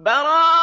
بَرَاءَةٌ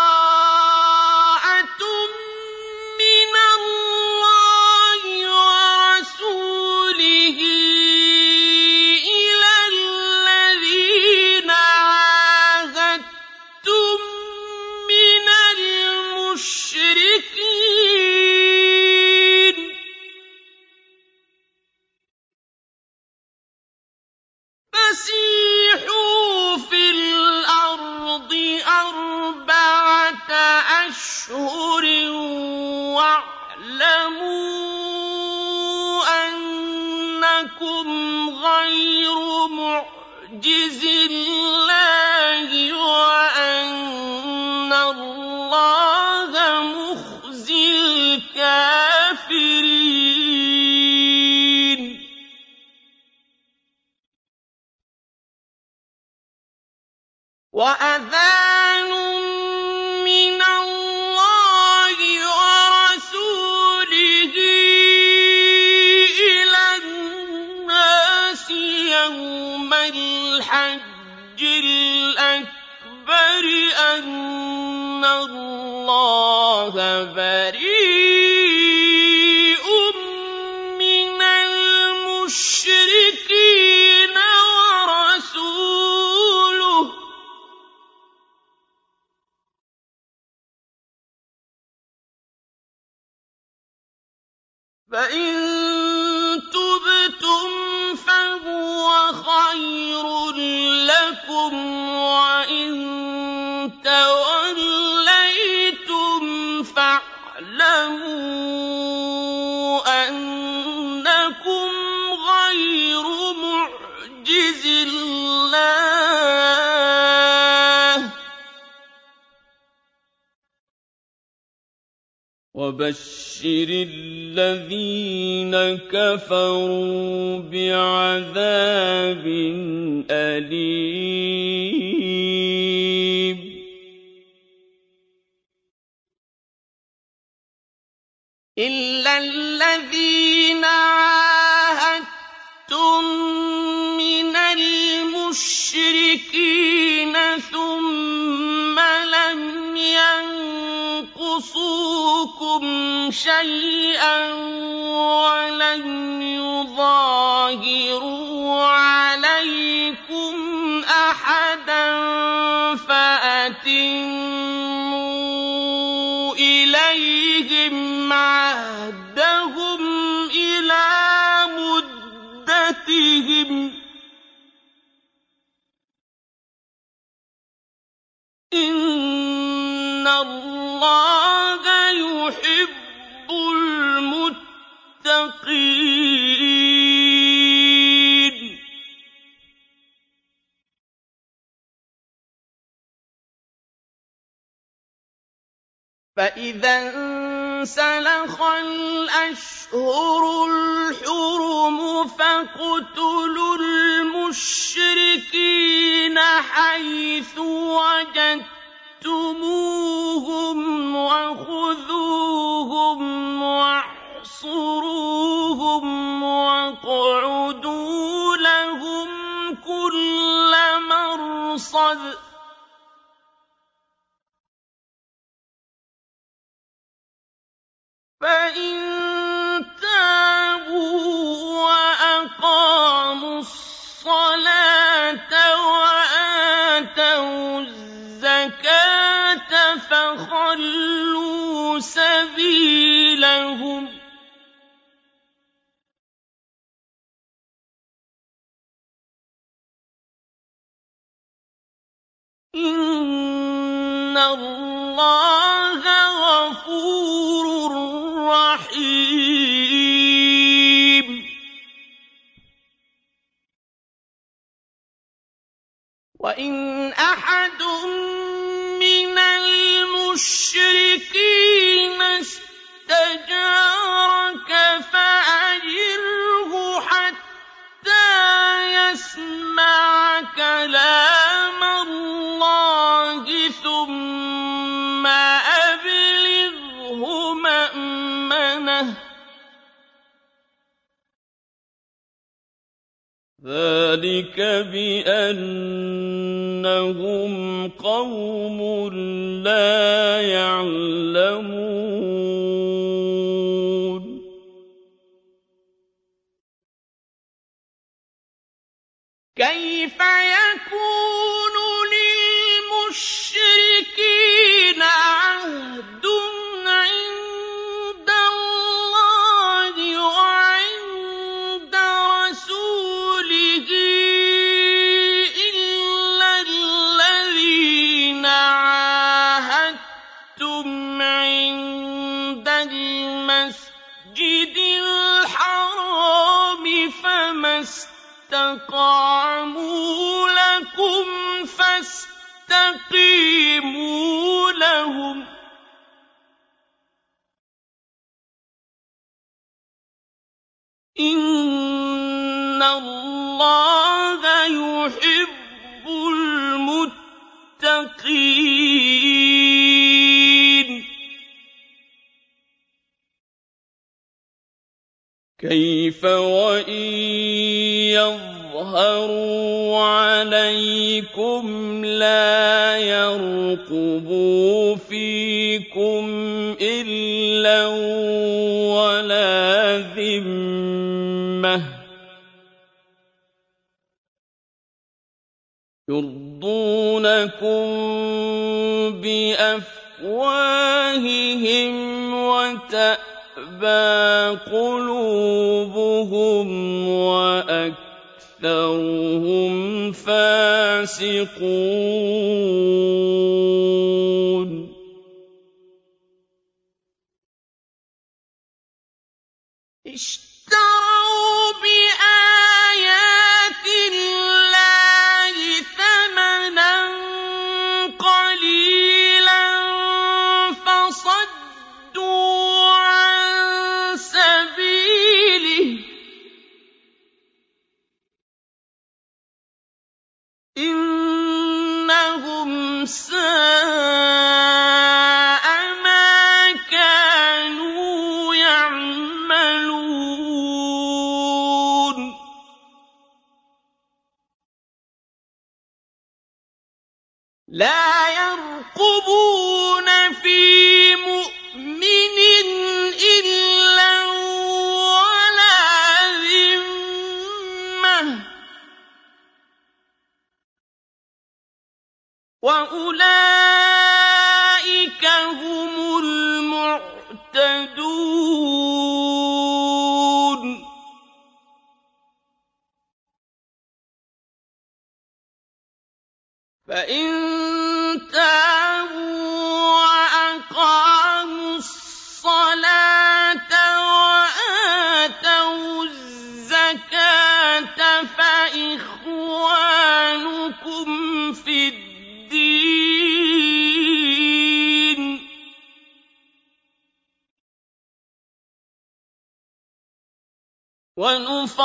إِنَّهُمْ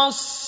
وَنُفَصِّلُ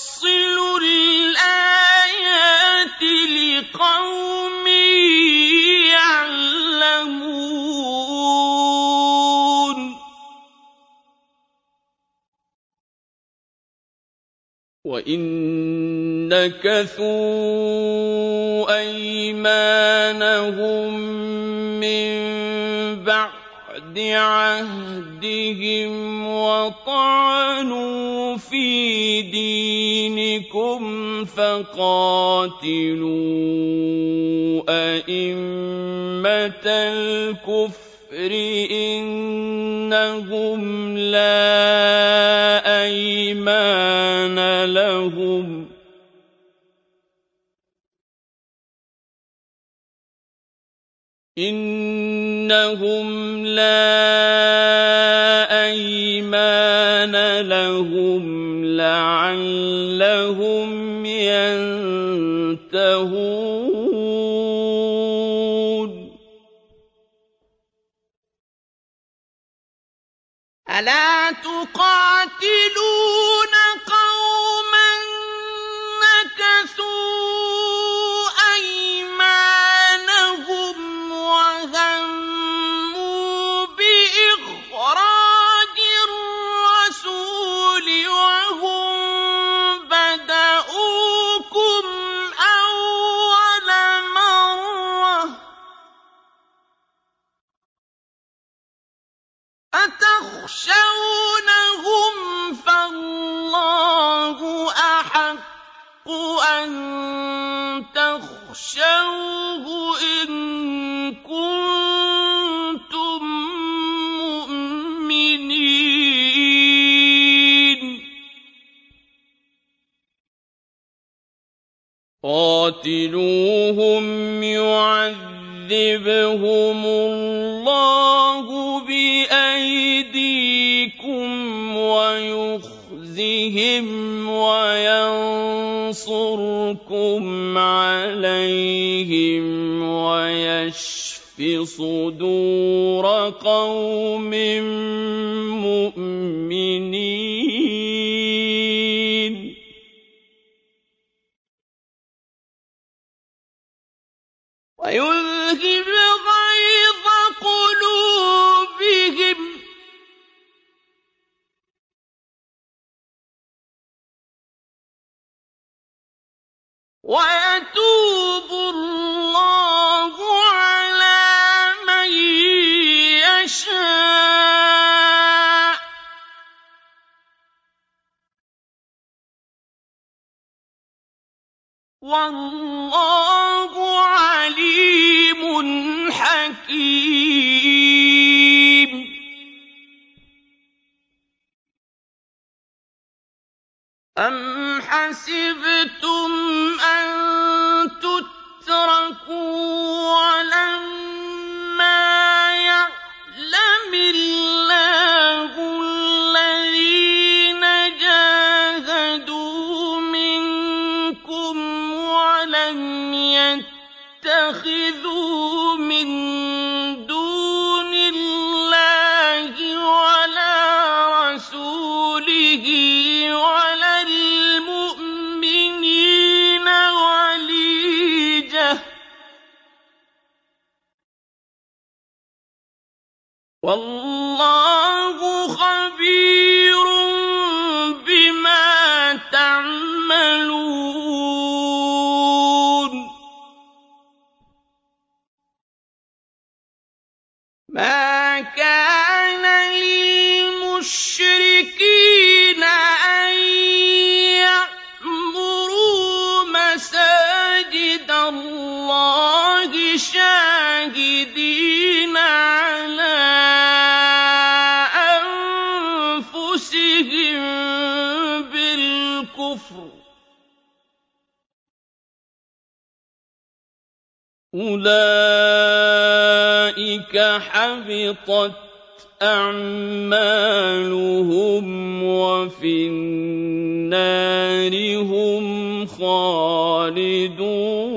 يحكم عليهم ويشف صدور قوم مؤمنين. ويذهب وَيَتُوبُ اللَّهُ عَلَىٰ مَن يَشَاءُ ۗ. وَاللَّهُ أَمْ حَسِبْتُمْ أَن تُتْرَكُوا وَلَمَّا يَعْلَمِ اللَّهُ والله أُولَٰئِكَ حَبِطَتْ أَعْمَالُهُمْ وَفِي النَّارِ هُمْ خَالِدُونَ.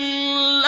الله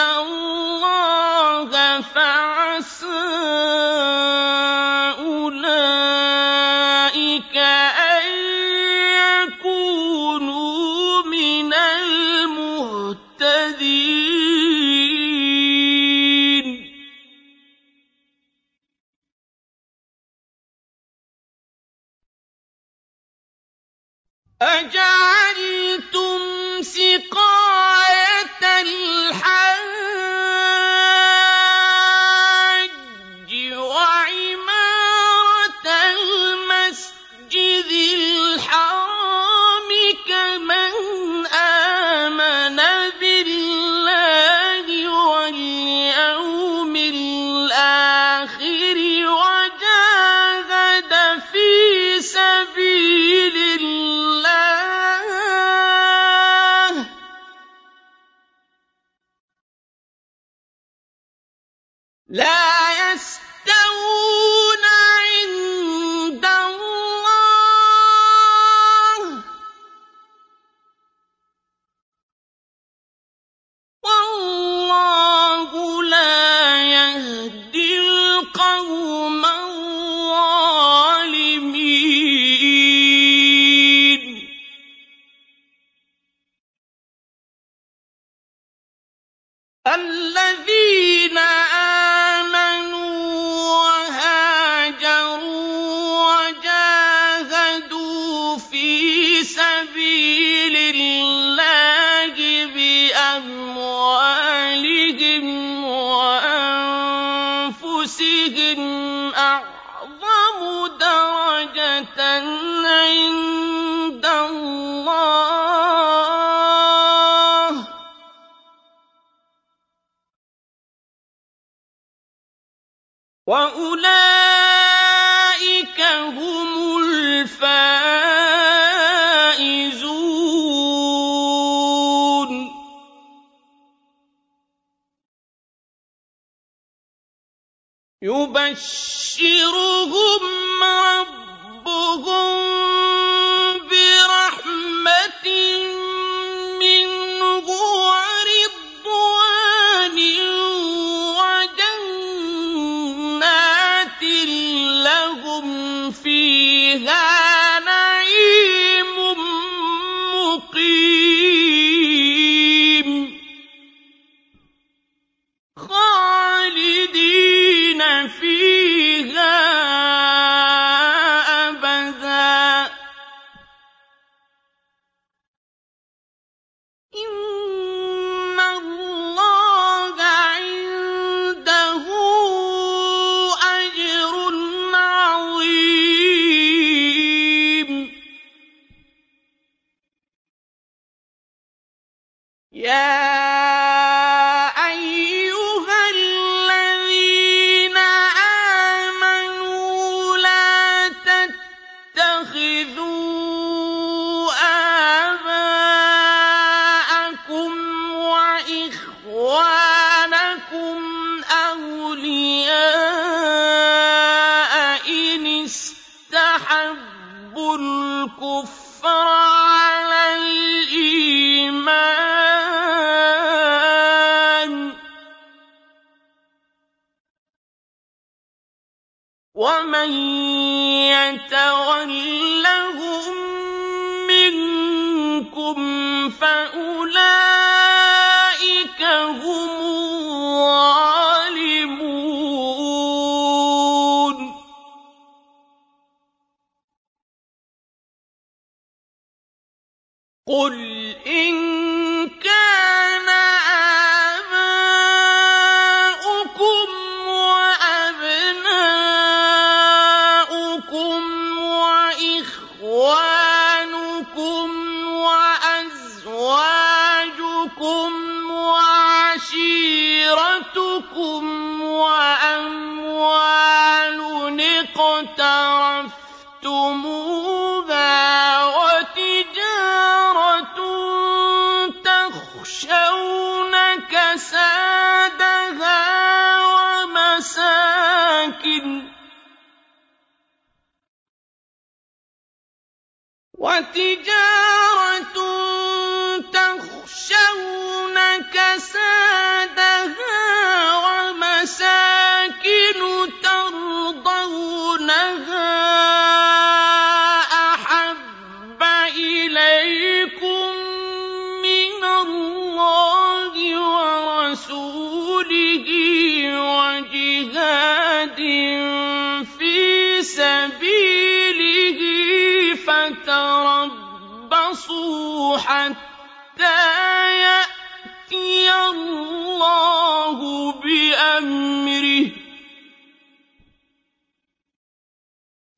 الْكُفْرَ عَلَى الْإِيمَانِ ۚ.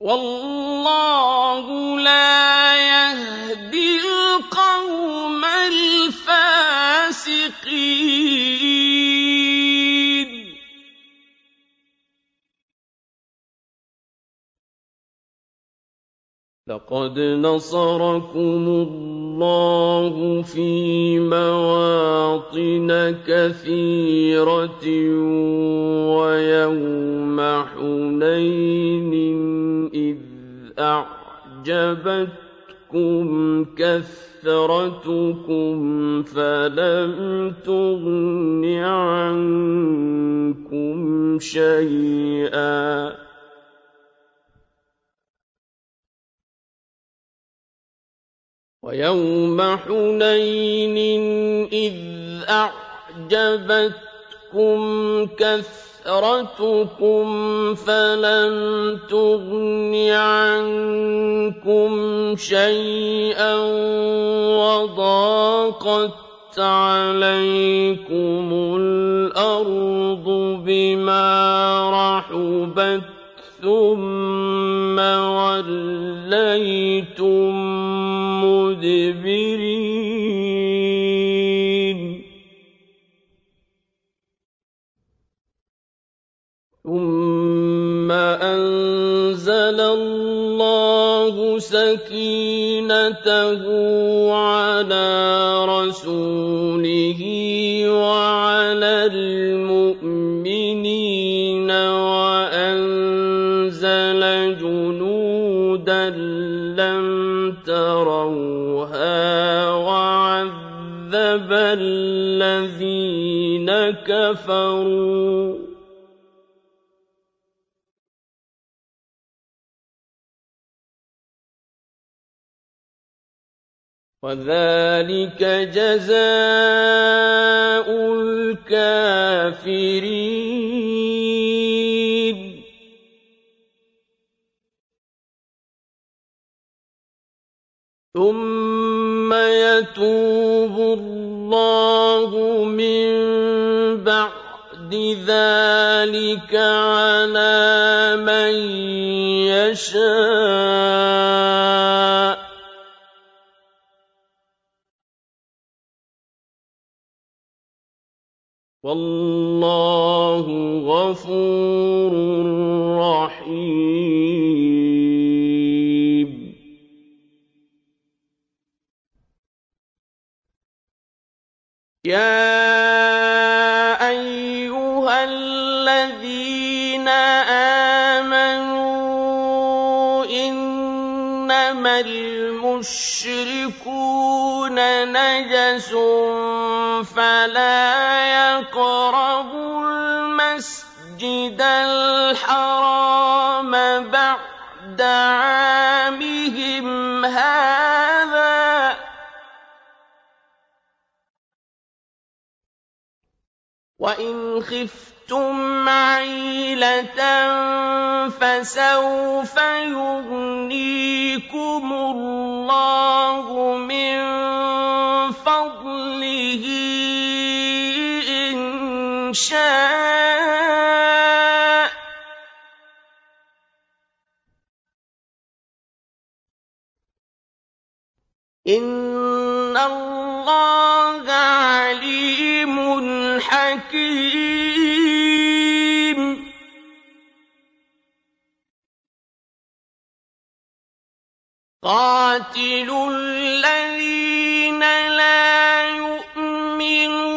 وَاللَّهُ لَا يَهْدِي الْقَوْمَ الْفَاسِقِينَ. لَقَدْ نَصَرَكُمُ اللَّهُ فِي مَوَاطِنَ كَثِيرَةٍ وَيَوْمَ حُنَيْنٍ. أَعْجَبَتْكُمْ كَثْرَتُكُمْ فَلَمْ تُغْنِ عَنكُمْ شَيْئًا ۖ. وَيَوْمَ حُنَيْنٍ إِذْ أَعْجَبَتْكُمْ كَثْرَتُكُمْ فَلَمْ تُغْنِ عَنكُمْ شَيْئًا وَضَاقَتْ عَلَيْكُمُ الْأَرْضُ بِمَا رَحُبَتْ ثُمَّ وَلَّيْتُم مُّدْبِرِينَ ثُمَّ أَنزَلَ اللَّهُ سَكِينَتَهُ عَلَىٰ رَسُولِهِ وَعَلَى الْمُؤْمِنِينَ وَأَنزَلَ جُنُودًا لَّمْ تَرَوْهَا وَعَذَّبَ الَّذِينَ كَفَرُوا ۚ وَذَٰلِكَ جَزَاءُ الْكَافِرِينَ. ثُمَّ يَتُوبُ اللَّهُ مِن بَعْدِ ذَٰلِكَ عَلَىٰ مَن يَشَاءُ ۗ. وَاللَّهُ غَفُورٌ رَّحِيمٌ. يَا أَيُّهَا الَّذِينَ آمَنُوا إِنَّمَا الْمُشْرِكُونَ نَجَسٌ فَلَا يَقْرَبُوا الْمَسْجِدَ الْحَرَامَ بَعْدَ عَامِهِمْ هَٰذَا ۚ. وَإِنْ خِفْتُمْ عَيْلَةً فَسَوْفَ يُغْنِيكُمُ اللَّهُ مِن فَضْلِهِ إِن شَاءَ ۚ إِنَّ اللَّهَ قَاتِلُوا الَّذِينَ لَا يُؤْمِنُونَ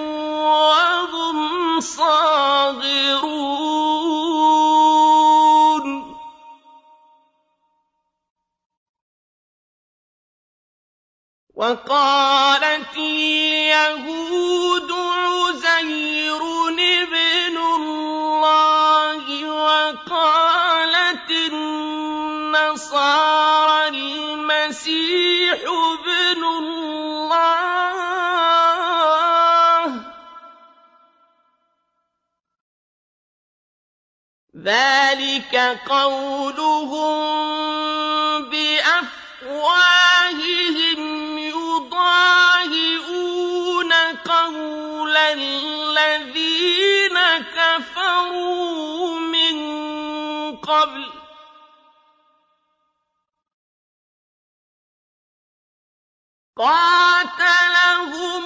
وَهُمْ صَاغِرُونَ. وَقَالَتِ ذَٰلِكَ قَوْلُهُم بِأَفْوَاهِهِمْ يُضَاهِئُونَ قَوْلَ الَّذِينَ كَفَرُوا مِن قَبْلُ ۚ. قَاتَلَهُمُ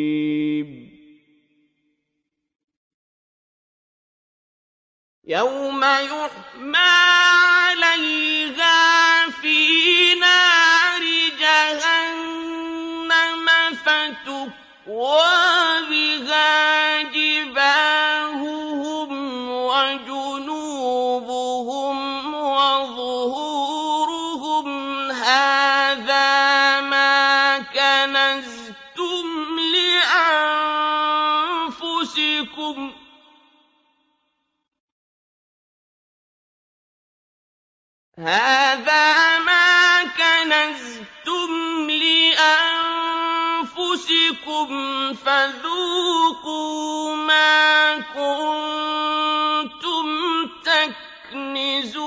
يوم يحمى عليها هَٰذَا مَا كَنَزْتُمْ لِأَنفُسِكُمْ فَذُوقُوا مَا كُنتُمْ تَكْنِزُونَ.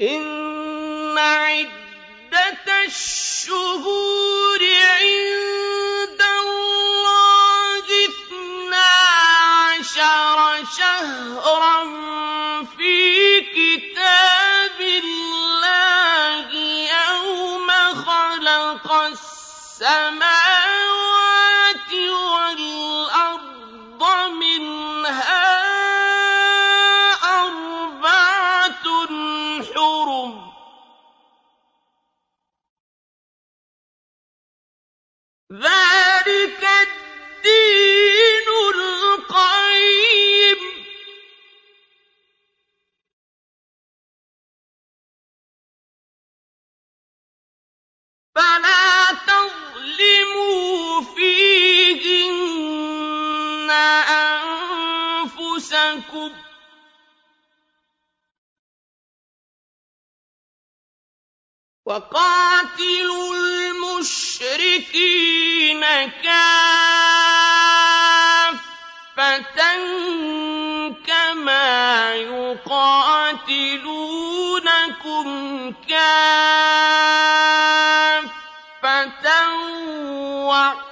إِنَّ الشهور عند ذَٰلِكَ الدِّينُ الْقَيِّمُ ۚ. فَلَا تَظْلِمُوا فِيهِنَّ أَنفُسَكُمْ ۚ. وَقَاتِلُوا الْمُشْرِكِينَ كَافَّةً كَمَا يُقَاتِلُونَكُمْ كَافَّةً وَاعْلَمُوا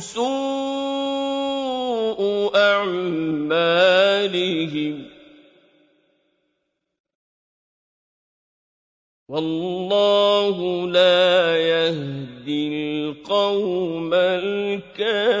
سُوءُ أَعْمَالِهِمْ ۗ. وَاللَّهُ لَا يَهْدِي الْقَوْمَ الْكَافِرِينَ.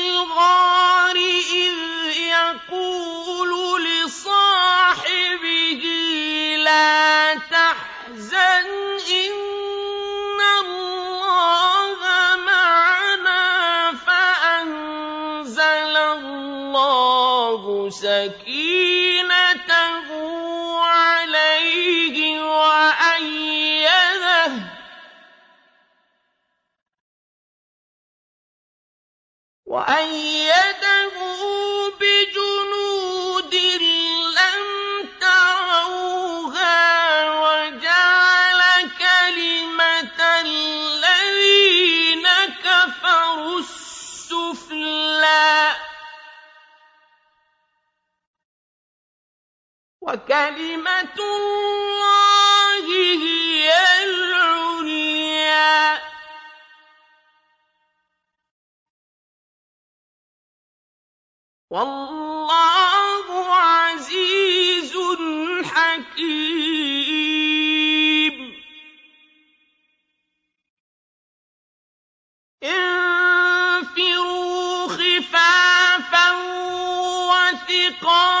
الْغَارِ إِذْ يَقُولُ وَأَيَّدَهُ بِجُنُودٍ لَّمْ تَرَوْهَا وَجَعَلَ كَلِمَةَ الَّذِينَ كَفَرُوا السُّفْلَىٰ ۗ. وَكَلِمَةُ اللَّهِ هِيَ وَاللَّهُ عَزِيزٌ حَكِيمٌ. انفِرُوا خِفَافًا وَثِقَالًا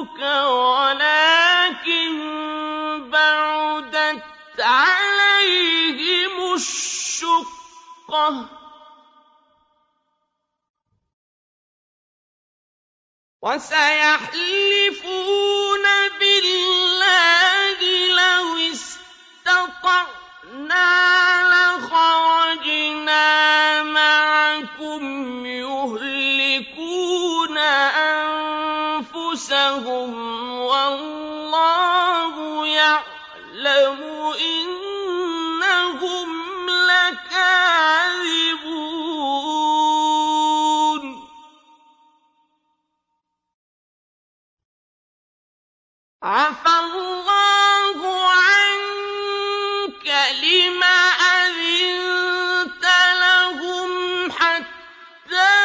الشُّقَّةُ ۚ. وَسَيَحْلِفُونَ بِاللَّهِ لَوِ اسْتَطَعْنَا عَفَا اللَّهُ عَنكَ لِمَ أَذِنتَ لَهُمْ حَتَّىٰ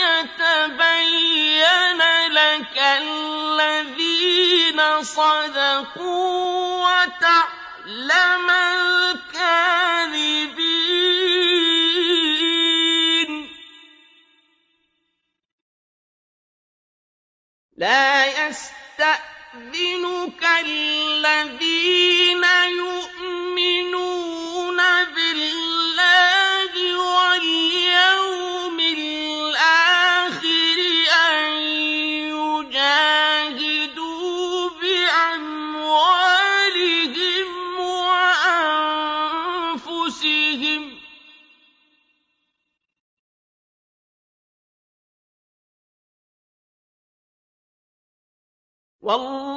يَتَبَيَّنَ لَكَ الَّذِينَ صَدَقُوا وَتَعْلَمَ الْكَاذِبِينَ. الَّذِينَ يُؤْمِنُونَ بِاللَّهِ وَالْيَوْمِ الْآخِرِ أَن يُجَاهِدُوا بِأَمْوَالِهِمْ وَأَنفُسِهِمْ ۗ وَاللَّهُ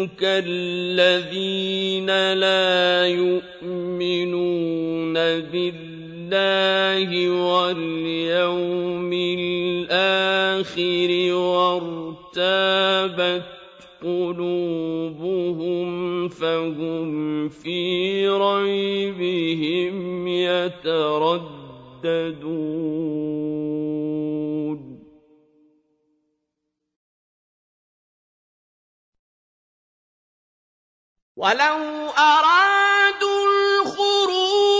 يَسْتَأْذِنُكَ الَّذِينَ لَا يُؤْمِنُونَ بِاللَّهِ وَالْيَوْمِ الْآخِرِ وَارْتَابَتْ قُلُوبُهُمْ فَهُمْ فِي رَيْبِهِمْ يَتَرَدَّدُونَ وَلَوْ أَرَادُوا الْخُرُوجَ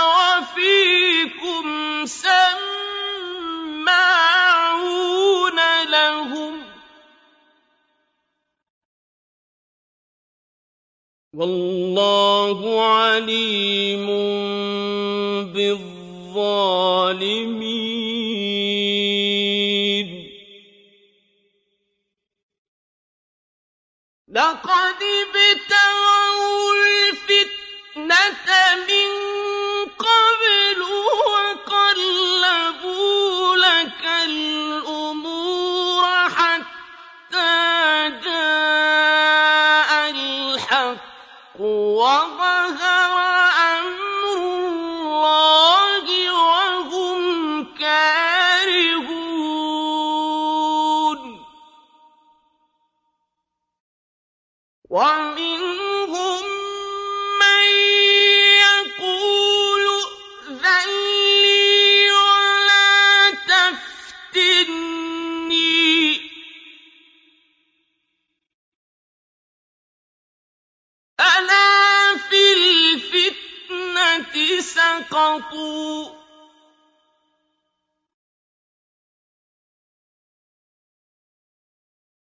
أَشْرَكُوا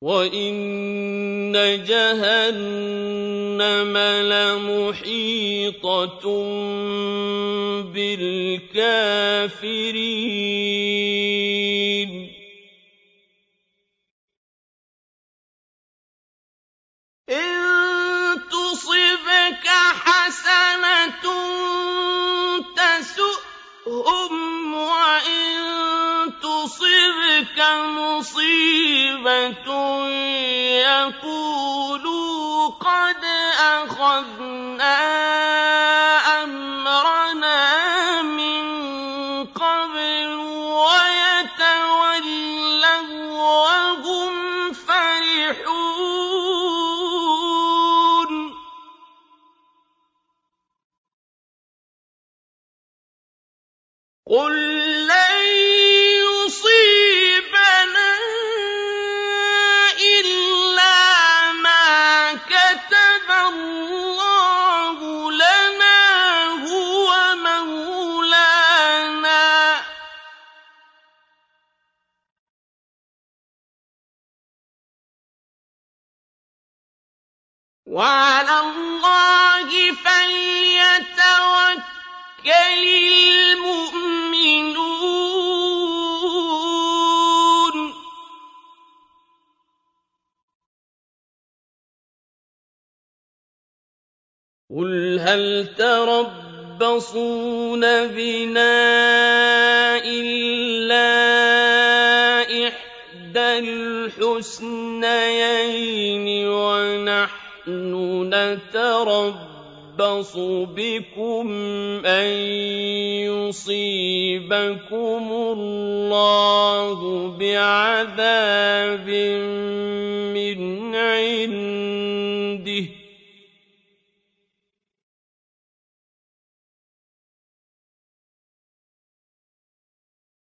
وَإِنَّ جَهَنَّمَ لَمُحِيطَةٌ بِالْكَافِرِينَ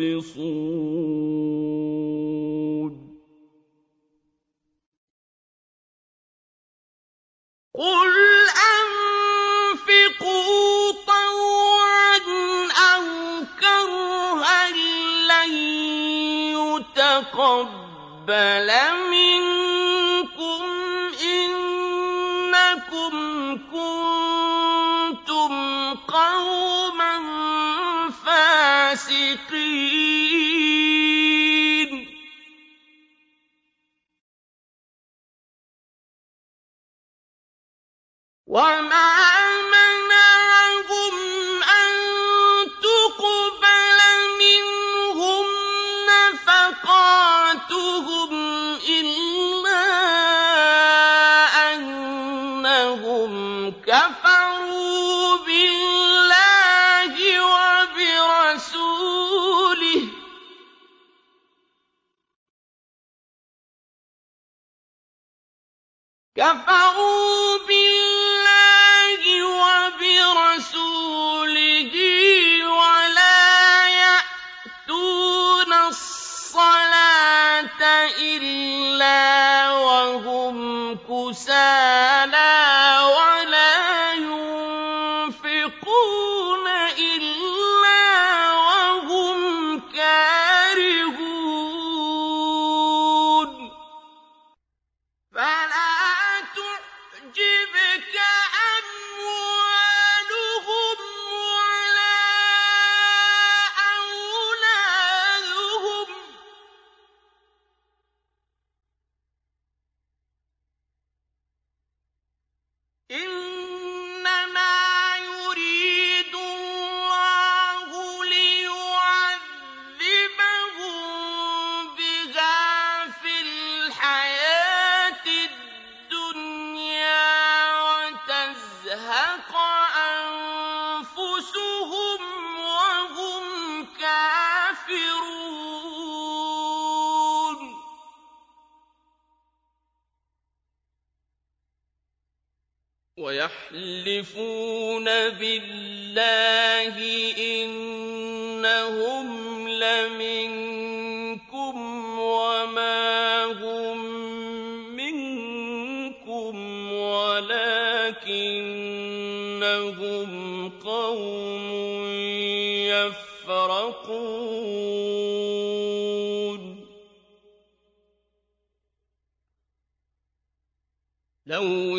يَخْتَصِمُونَ قُلْ أَنفِقُوا طَوْعًا أَوْ كَرْهًا لَّن يُتَقَبَّلَ مِنكُمْ الفاسقين وما كَفَرُوا بِاللَّهِ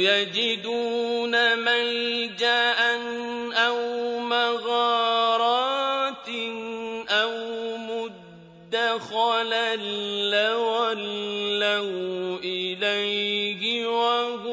يَجِدُونَ مَلْجَأً أَوْ مَغَارَاتٍ أَوْ مُدَّخَلًا لَّوَلَّوْا إِلَيْهِ وَهُمْ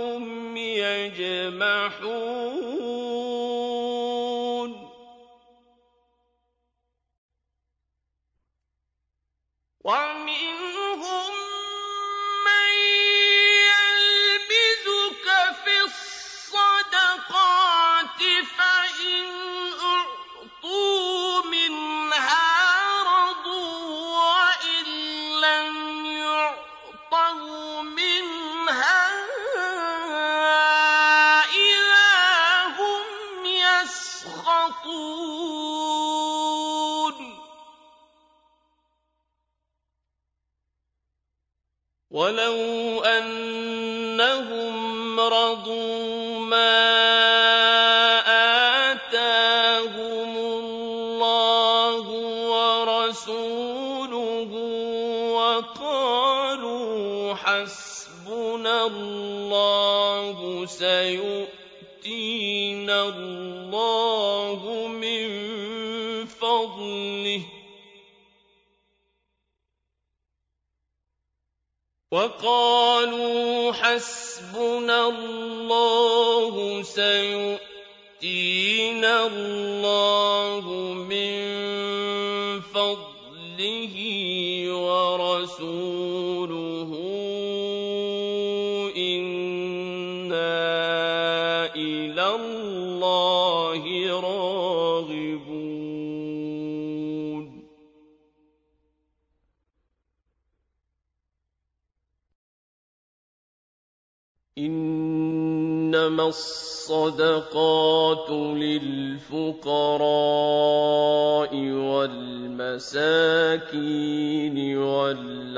سَيُؤْتِينَا اللَّهُ مِن فَضْلِهِ. وَقَالُوا حَسْبُنَا اللَّهُ سَيُؤْتِينَا اللَّهُ مِن فَضْلِهِ وَرَسُولُهُ. الصَّدَقَاتُ لِلْفُقَرَاءِ وَالْمَسَاكِينِ وَالْعَامِلِينَ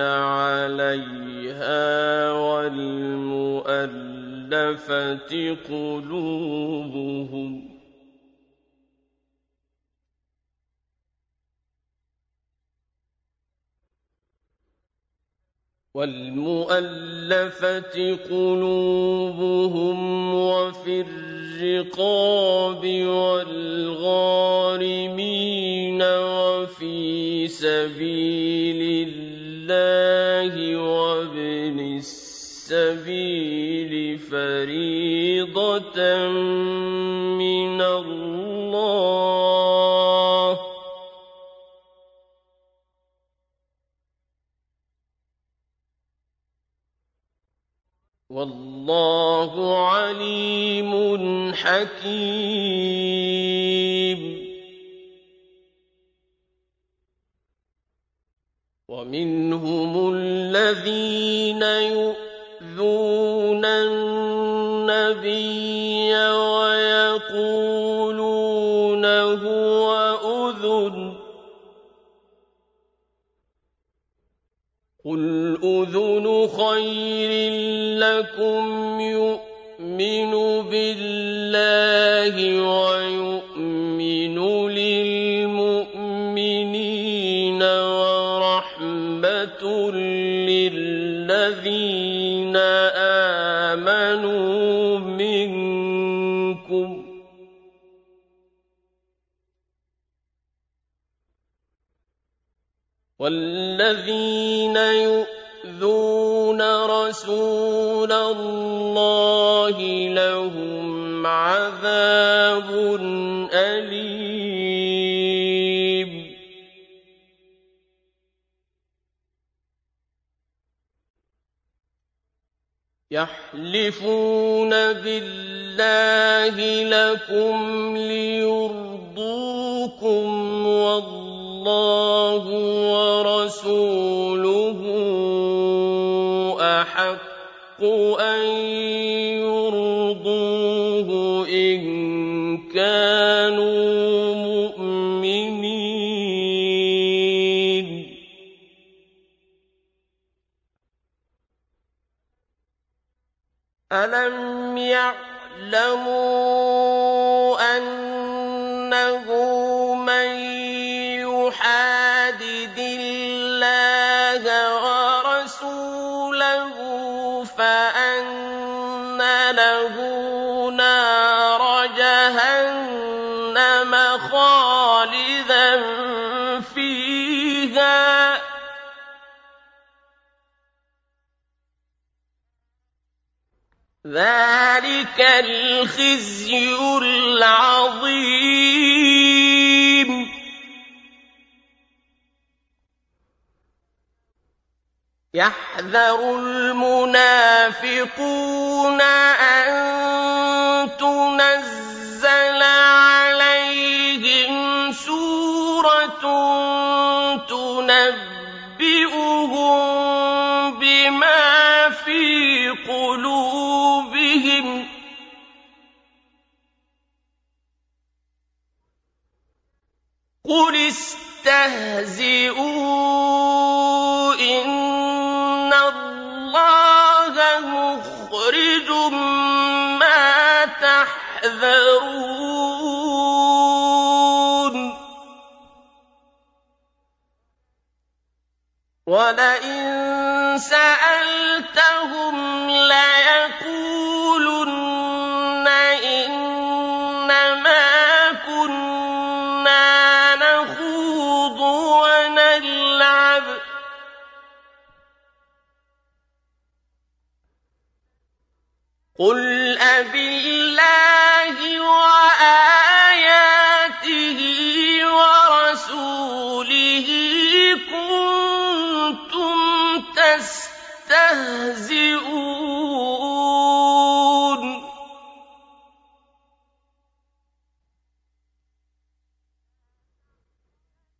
عَلَيْهَا وَالْمُؤَلَّفَةِ قُلُوبُهُمْ وَالْمُؤَلَّفَةِ قُلُوبُهُمْ وَفِي الرِّقَابِ وَالْغَارِمِينَ وَفِي سَبِيلِ اللَّهِ وَابْنِ السَّبِيلِ فَرِيضَةً مِّنَ اللَّهِ ۗ وَاللَّهُ عَلِيمٌ حَكِيمٌ. وَمِنْهُمُ الَّذِينَ يُؤْذُونَ النَّبِيَّ أُذُنُ خَيْرٍ لَّكُمْ يُؤْمِنُ بِاللَّهِ وَيُؤْمِنُ لِلْمُؤْمِنِينَ وَرَحْمَةٌ لِّلَّذِينَ آمَنُوا مِنكُمْ ۚ وَالَّذِينَ يُؤْذُونَ رَسُولَ اللَّهِ لَهُمْ عَذَابٌ أَلِيمٌ يَحْلِفُونَ بِاللَّهِ لَكُمْ لِيُرْضُوكُمْ وَاللَّهُ وَرَسُولُهُ أَحَقُّ أَن يُرْضُوهُ إِن كَانُوا مُؤْمِنِينَ. أَلَمْ يَعْلَمُوا أَنَّهُ ذَٰلِكَ الْخِزْيُ الْعَظِيمُ. يَحْذَرُ الْمُنَافِقُونَ أَن تُنَزَّلَ عَلَيْهِمْ سُورَةٌ تُنَبِّئُهُم بِمَا قُلِ اسْتَهْزِئُوا إِنَّ اللَّهَ مُخْرِجٌ مَّا تَحْذَرُونَ وَلَئِن سَأَلْتَهُمْ لَيَقُولُنَّ قُلْ أَبِاللَّهِ وَآيَاتِهِ وَرَسُولِهِ كُنتُمْ تَسْتَهْزِئُونَ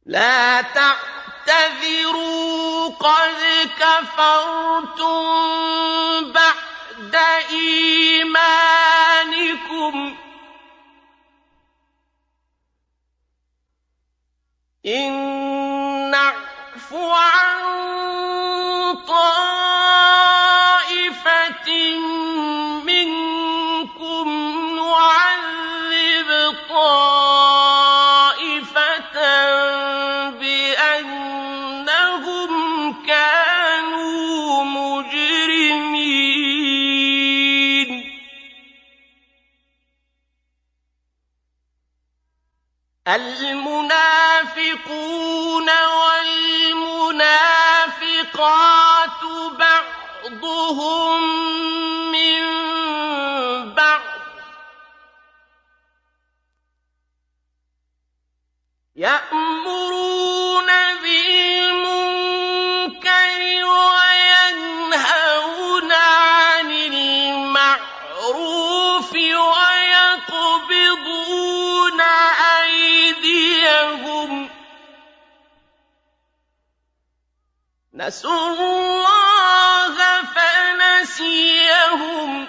لَا تَعْتَذِرُوا قَدْ كَفَرْتُم بَعْدَ إِيمَانِكُمْ ۚ. إِن نَّعْفُ عَن نَسُوا اللَّهَ فَنَسِيَهُمْ ۗ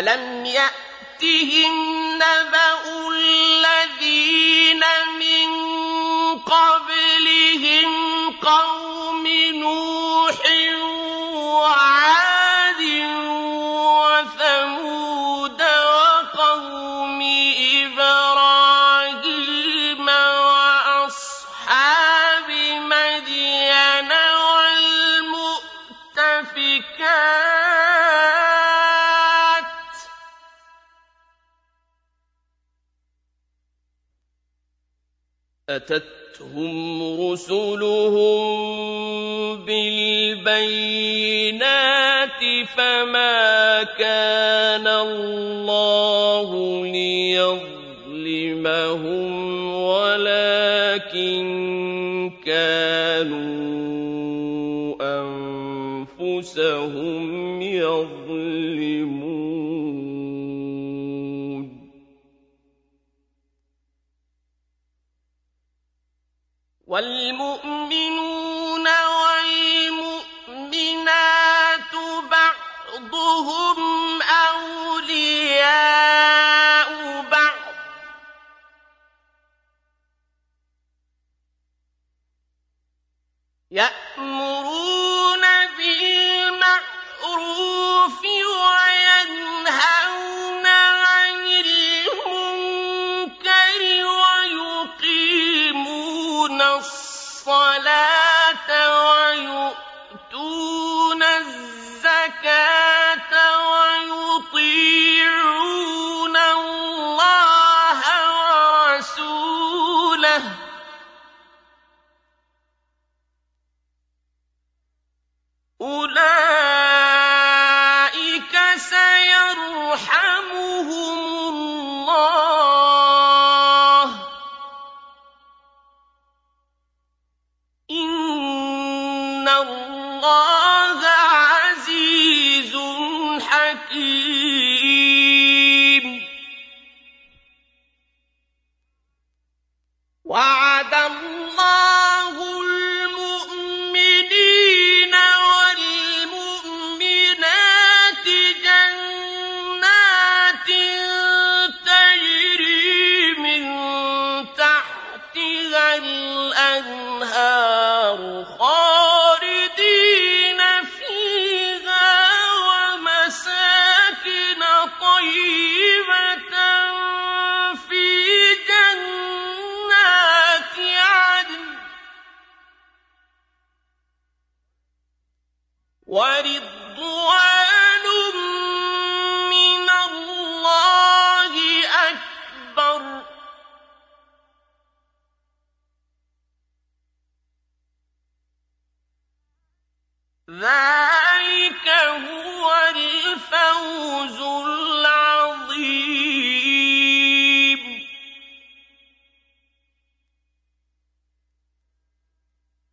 ألم يأتهم نبأ فما كان الله ليظلمهم ولكن كانوا أنفسهم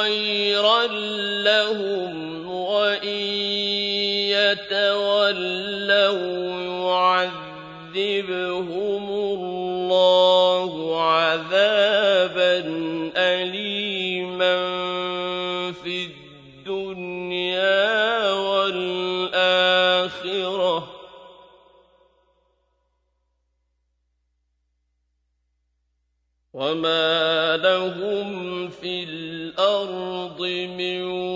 خَيْرًا لَّهُمْ ۖ الْأَرْضِ مِن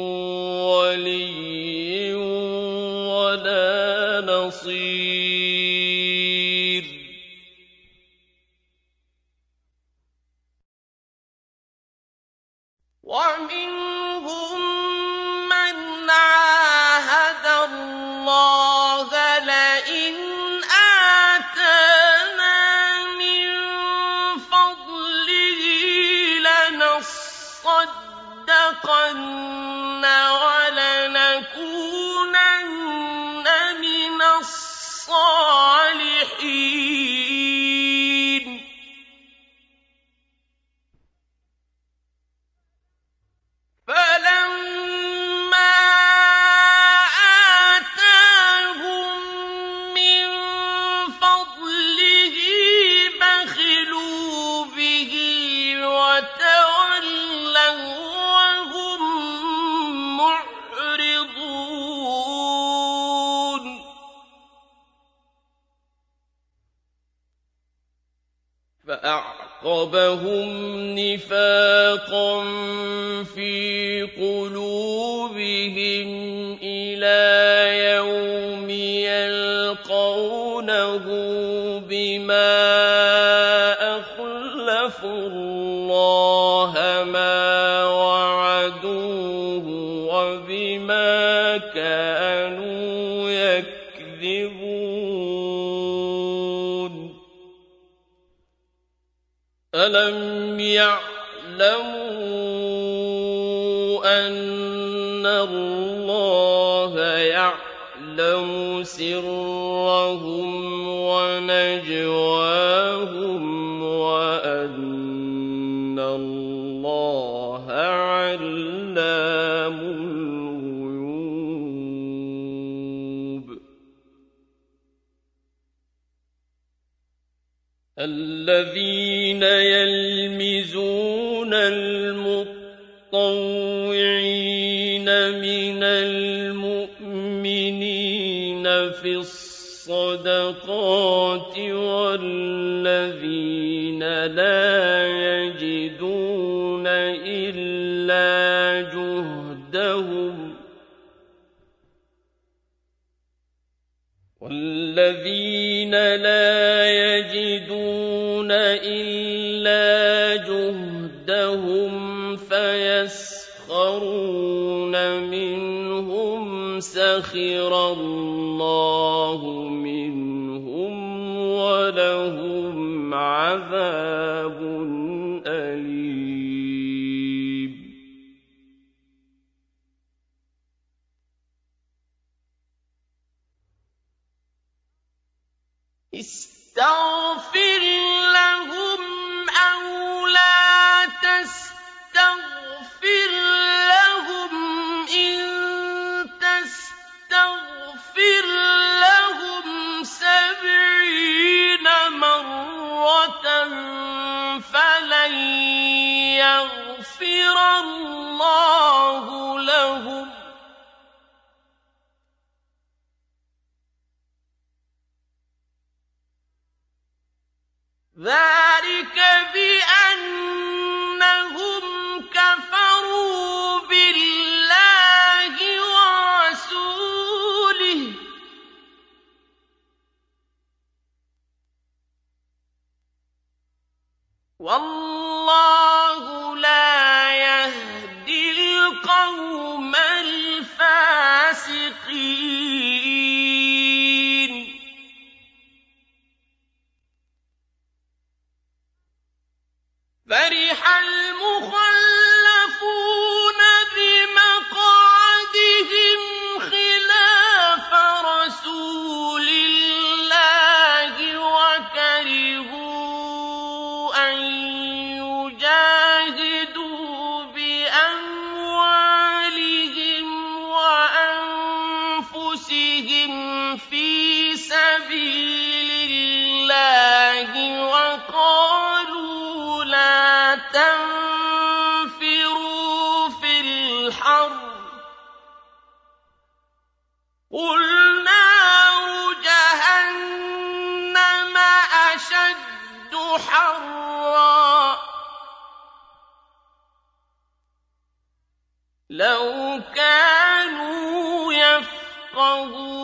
كانوا يفقهون.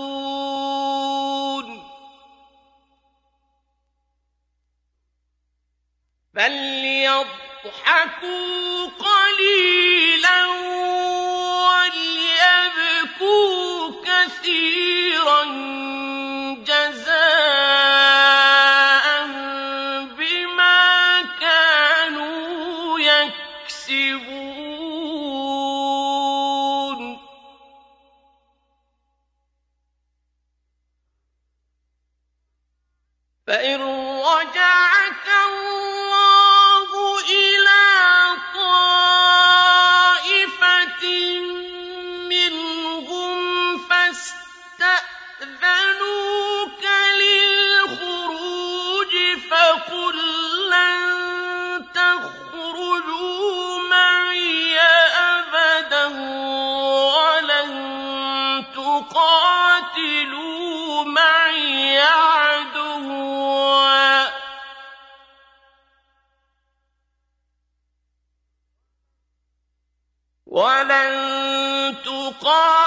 فليضحكوا قليلا وليبكوا كثيرا. الله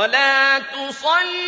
ولا تصل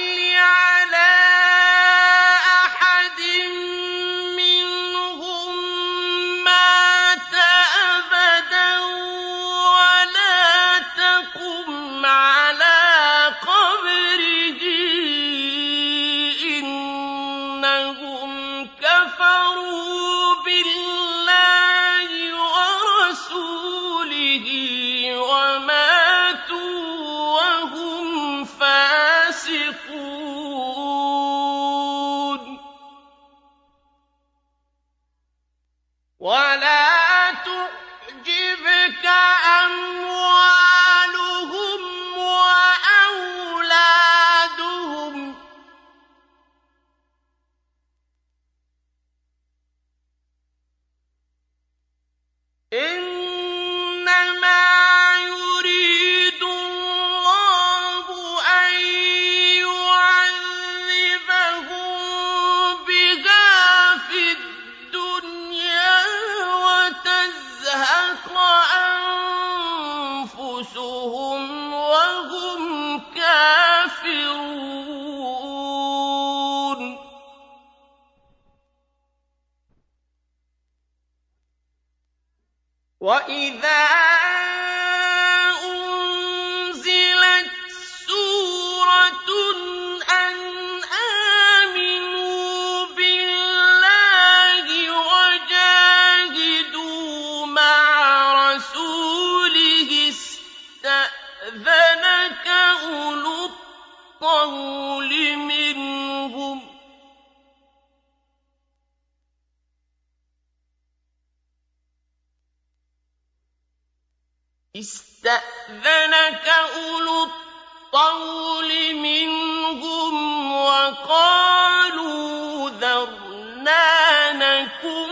استأذنك أولو الطول منهم وقالوا ذرنا نكن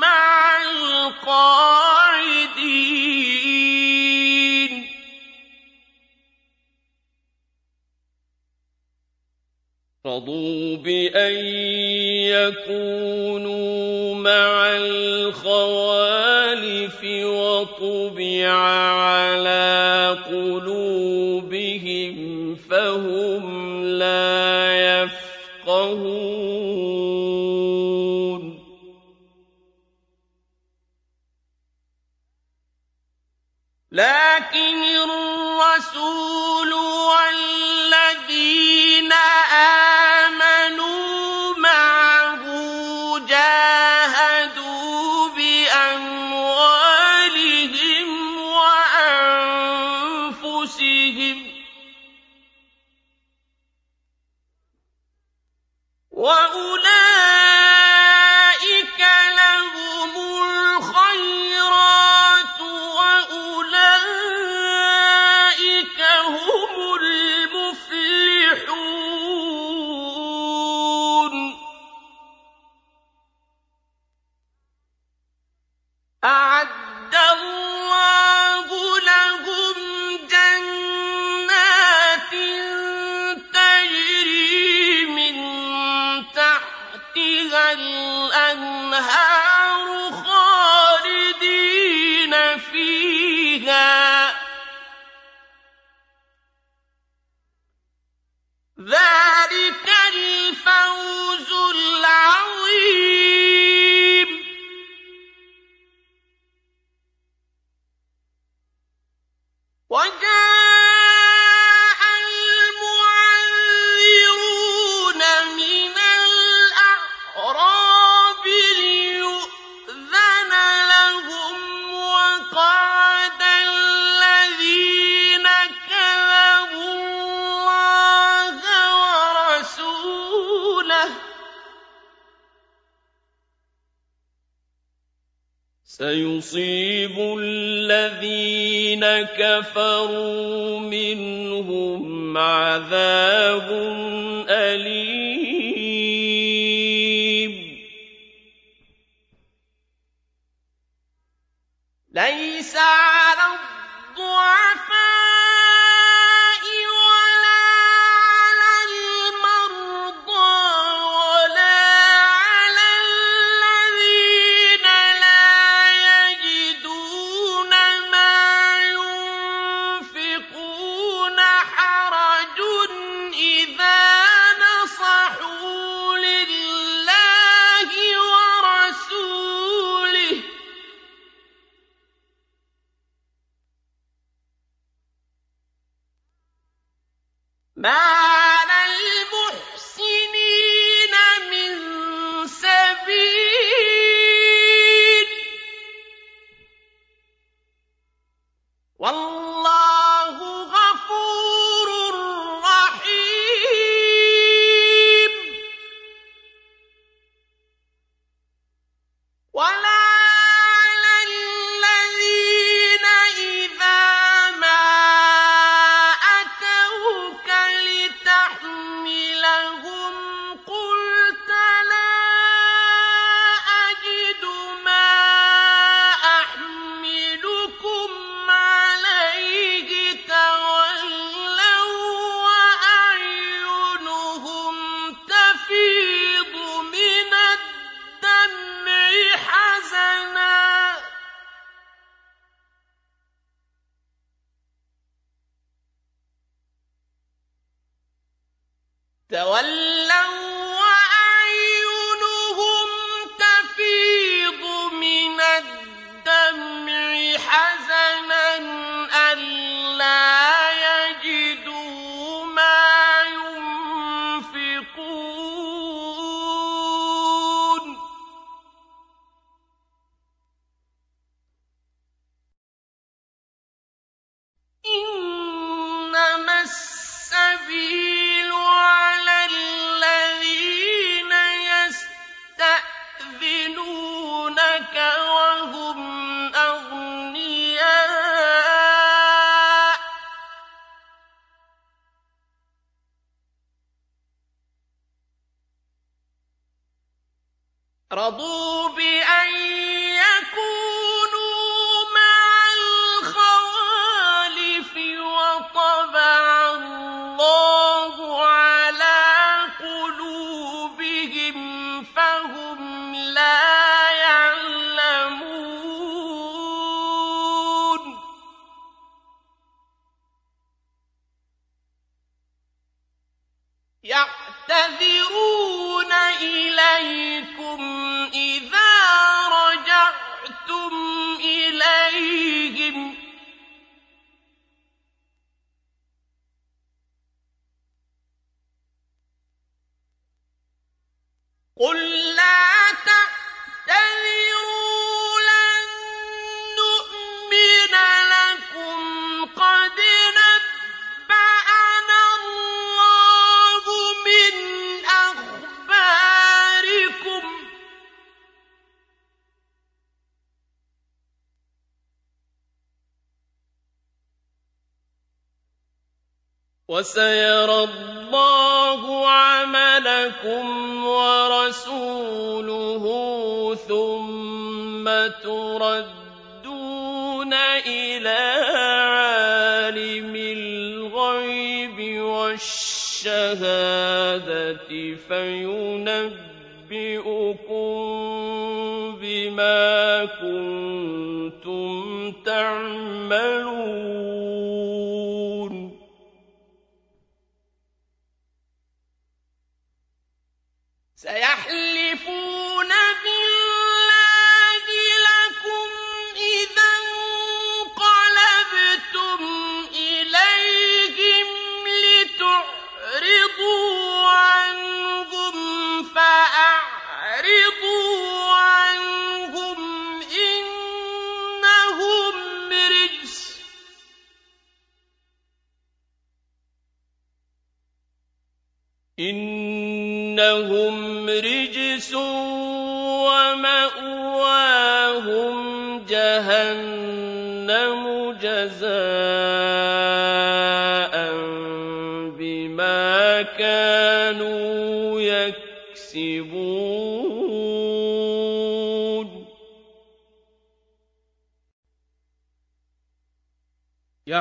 مع القاعدين. رضوا بأن يكونوا مع الخوارج السيف وطبع على قلوبهم فهم لا يفقهون. لكن الرسول والذين آمنوا يُصِيبُ الَّذِينَ كَفَرُوا مِنْهُمْ عَذَابٌ أَلِيمٌ. لَيْسَ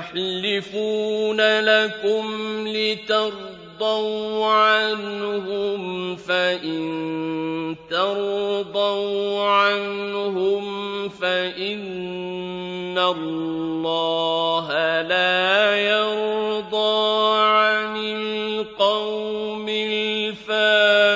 يَحْلِفُونَ لَكُمْ لِتَرْضَوْا عَنْهُمْ فَإِن تَرْضَوْا عَنْهُمْ فَإِنَّ اللَّهَ لَا يَرْضَىٰ عَنِ الْقَوْمِ الْفَاسِقِينَ.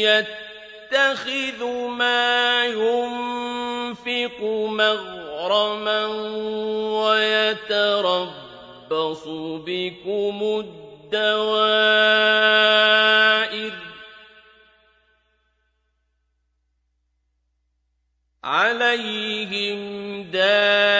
يتخذ ما ينفق مغرما ويتربص بكم الدوائر. عليهم دائما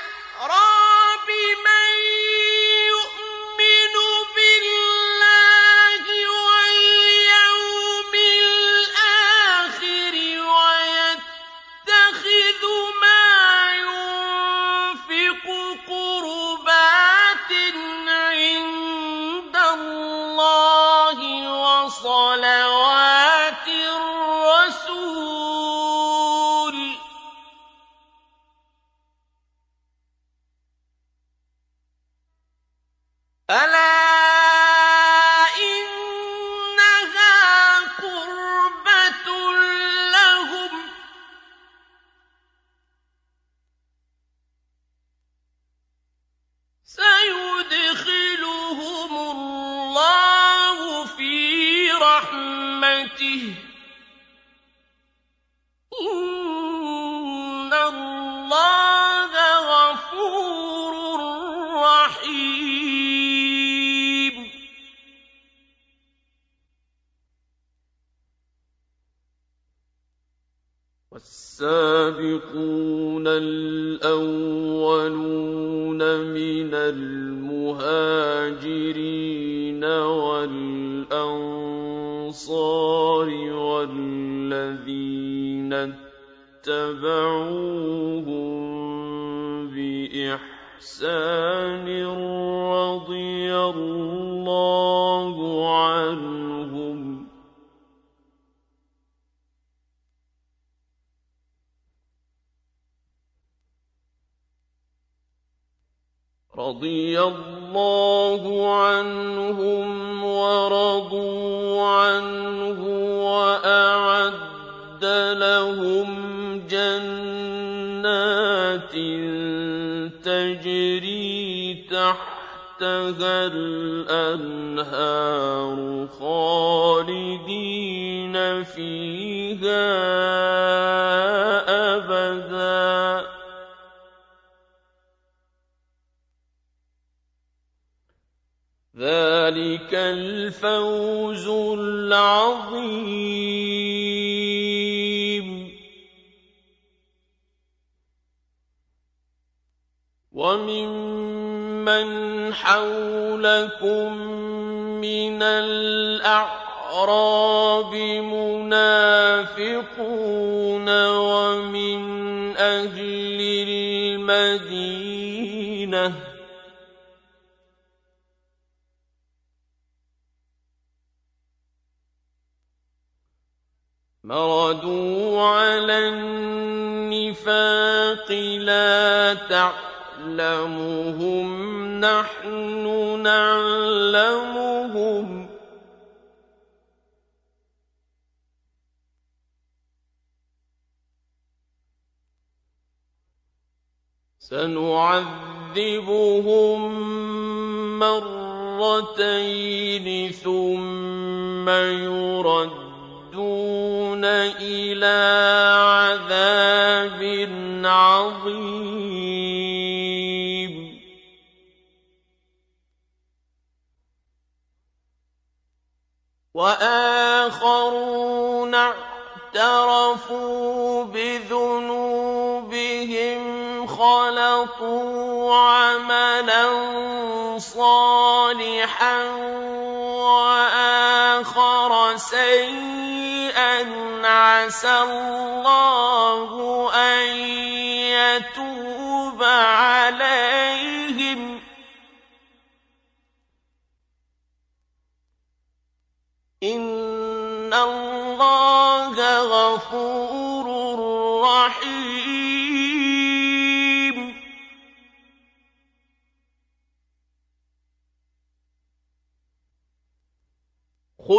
عليه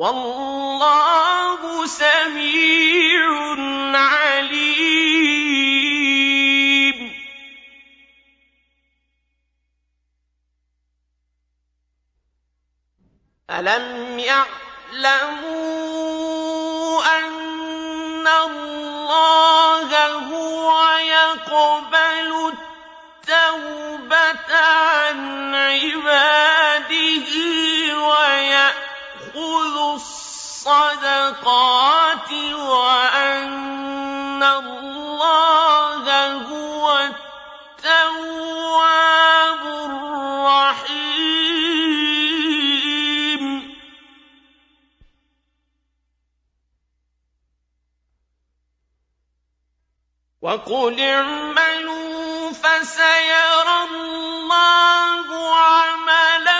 والله سميع عليم. ألم يعلموا أن الله هو يقبل التوبة عن عباده ويأتي يأخذ الصدقات وأن الله هو التواب الرحيم. وقل اعملوا فسيرى الله والمؤمنون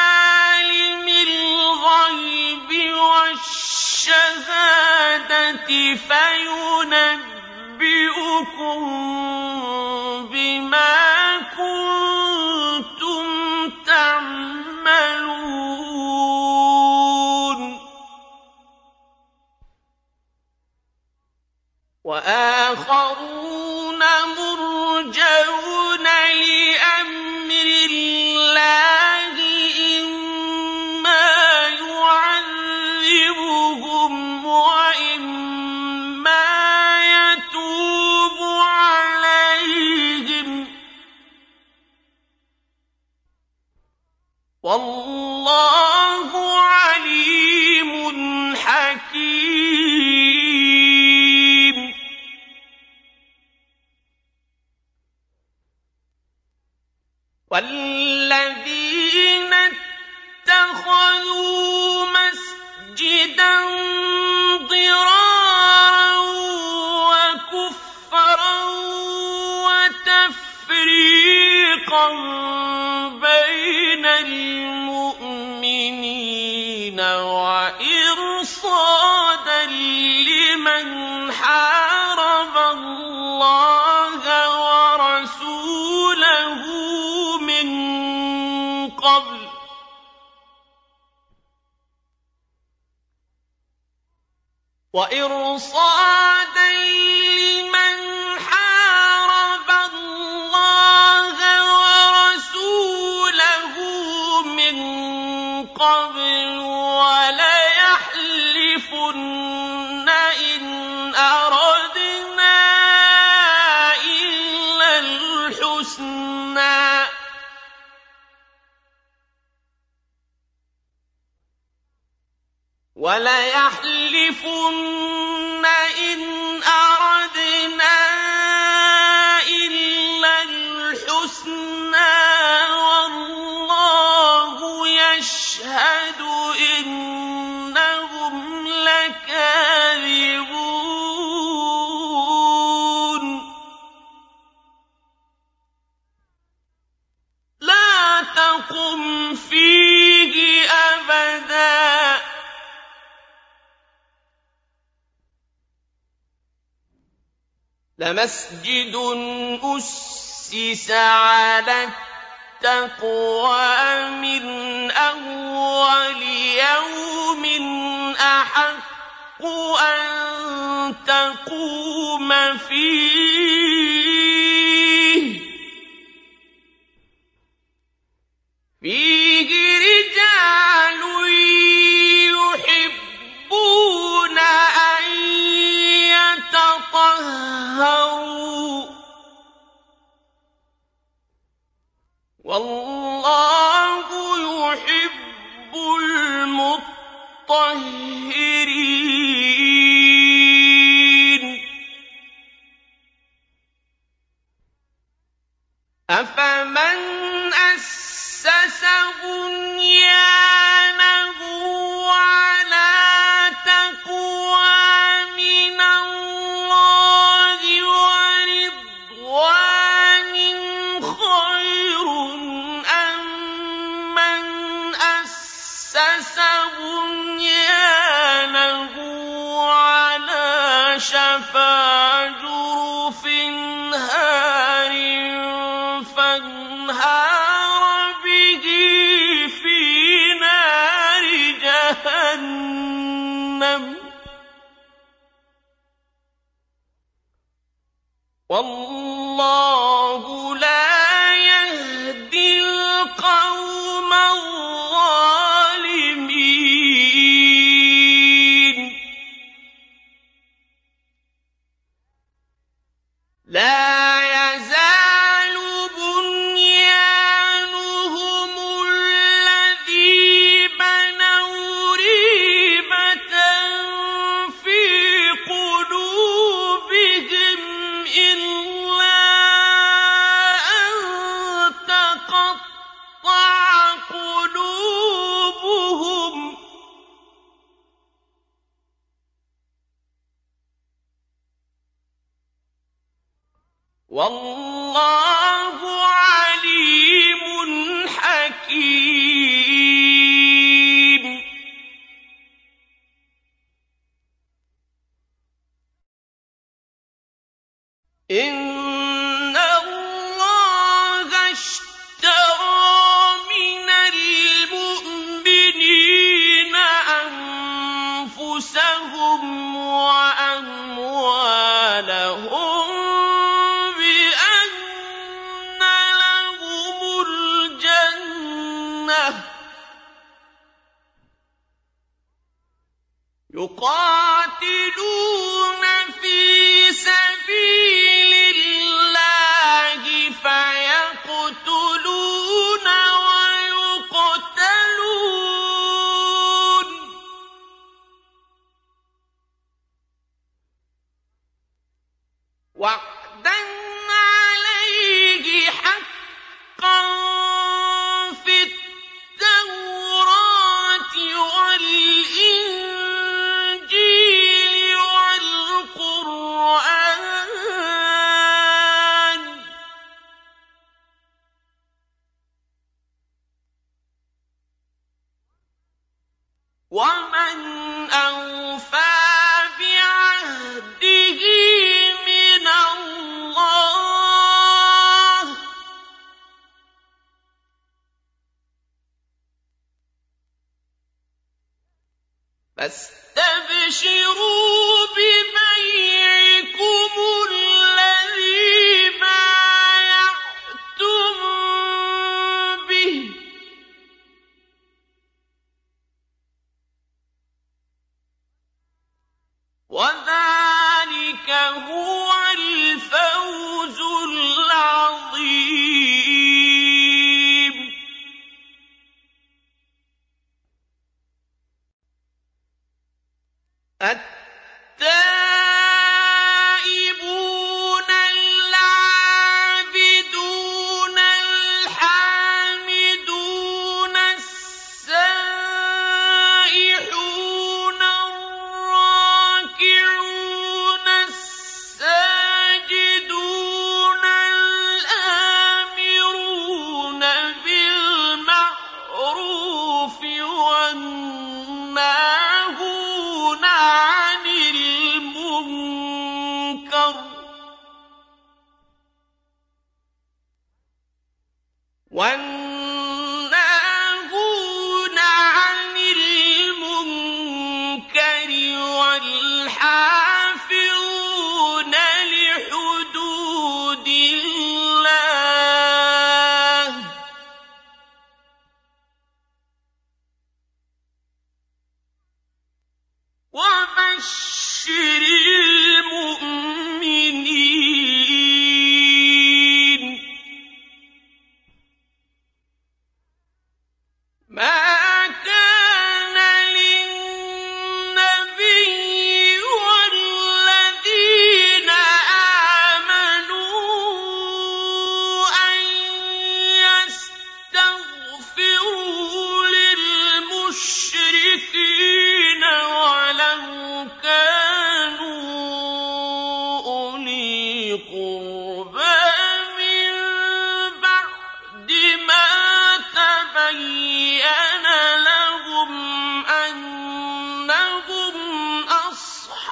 والشهادة فينبئكم بما كنتم تعملون. وآخرون مرجون لأمر والله عليم حكيم. والذين اتخذوا مسجدا مرصادا لمن حارب الله ورسوله من قبل. وإرصادا لهم مسجد أسس على التقوى من أول يوم أحق أن تقوم فيه؟ فيه رجال والله يحب المطهرين. أفمن أسس بنيان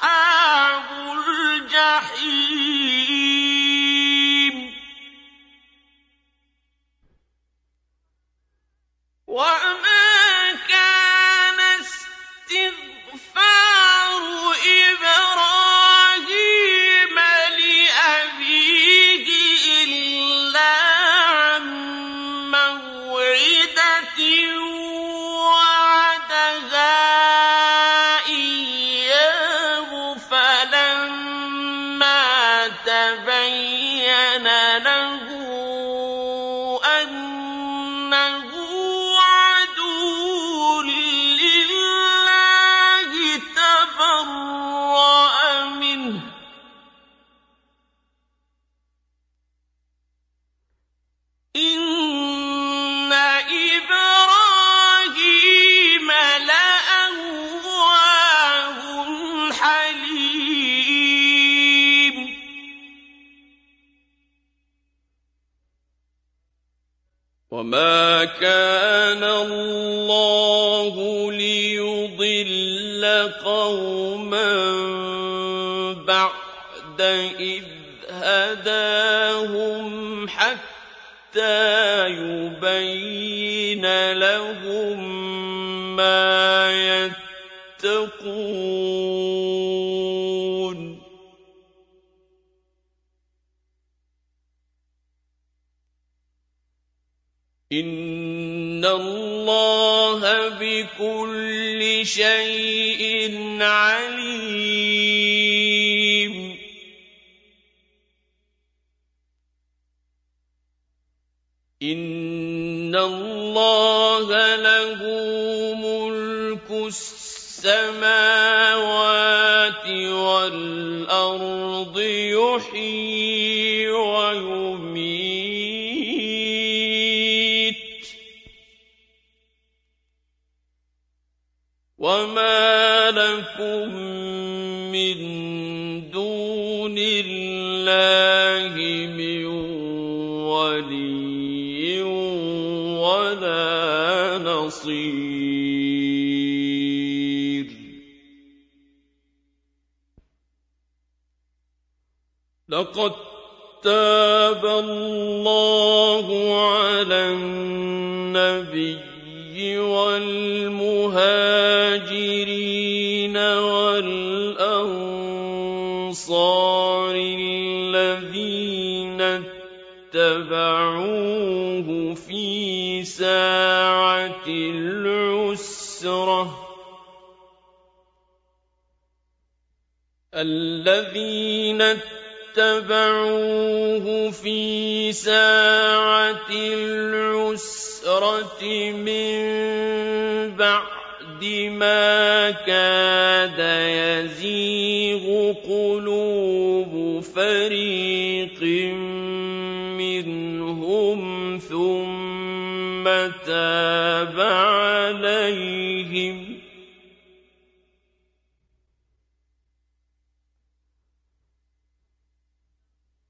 uh,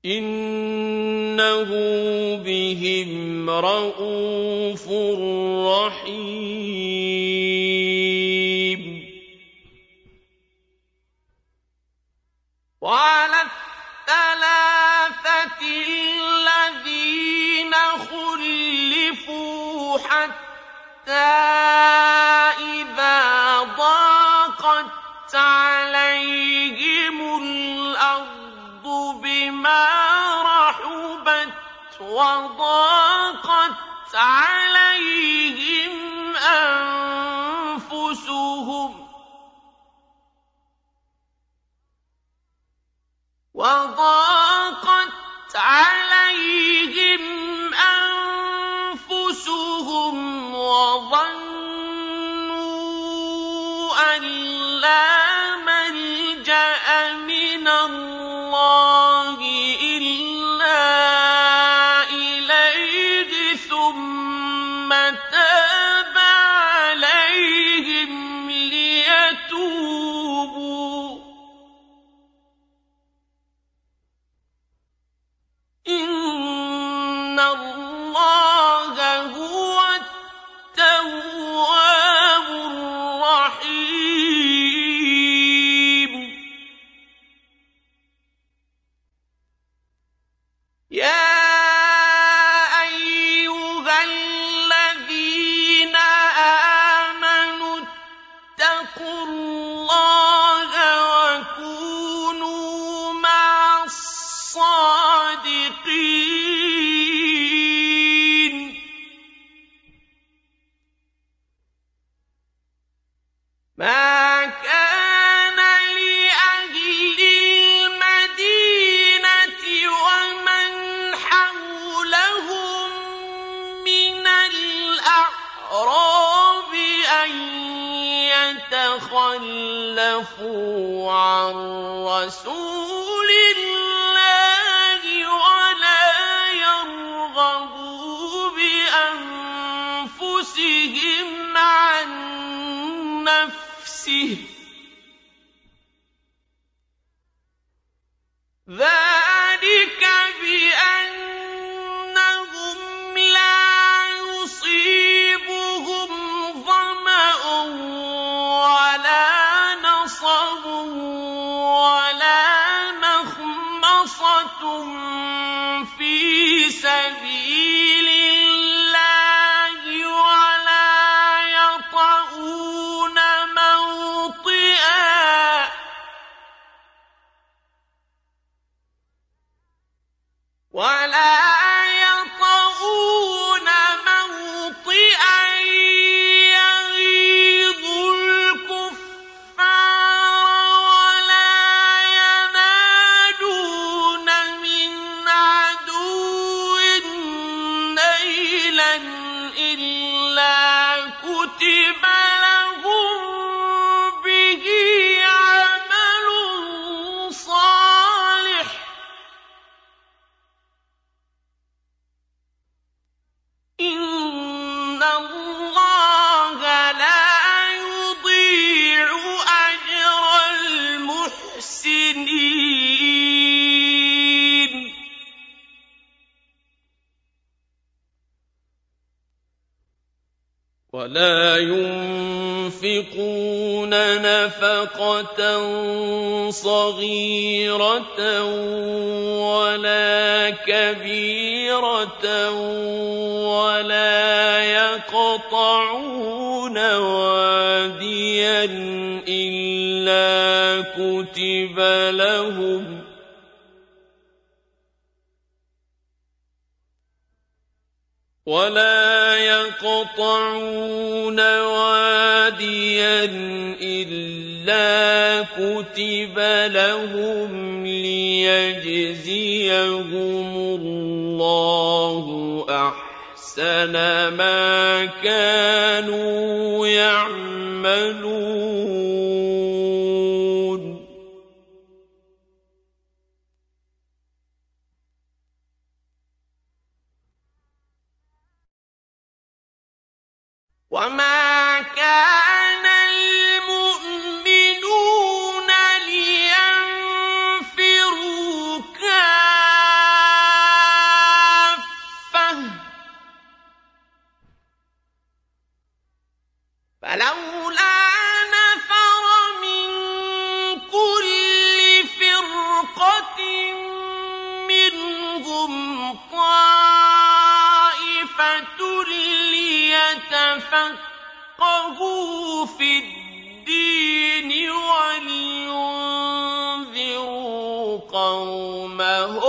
إِنَّهُ بِهِمْ رَءُوفٌ رَّحِيمٌ وَعَلَى الثَّلَاثَةِ الَّذِينَ خُلِّفُوا حَتَّىٰ إِذَا ضَاقَتْ عَلَيْهِمْ بِمَا رَحُبَتْ وَضَاقَتْ عَلَيْهِمْ أَنفُسُهُمْ وَضَاقَتْ عَلَيْهِمْ رَسُولِ اللَّهِ وَلَا يَرْغَبُوا بِأَنفُسِهِمْ عَن نَّفْسِهِ ۚ. صغيرة ولا كبيرة ولا يقطعون واديا إلا كتب لهم ولا يقطعون واديا إلا كتب لهم ليجزيهم الله أحسن ما كانوا يعملون وما كان المؤمنون ليتفقهوا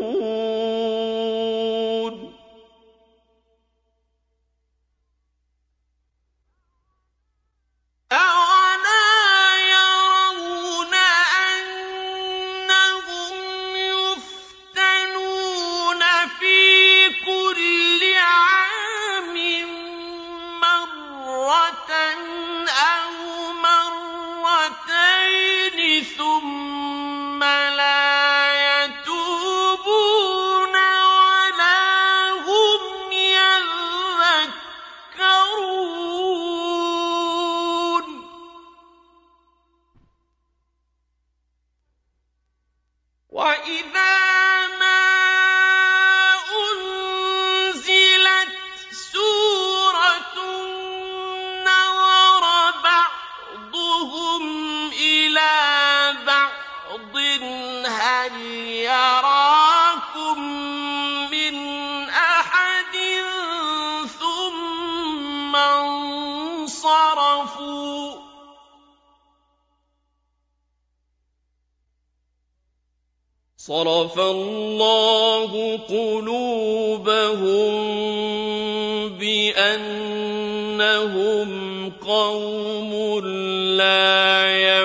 صرف الله قلوبهم بأنهم قوم لا يفقهون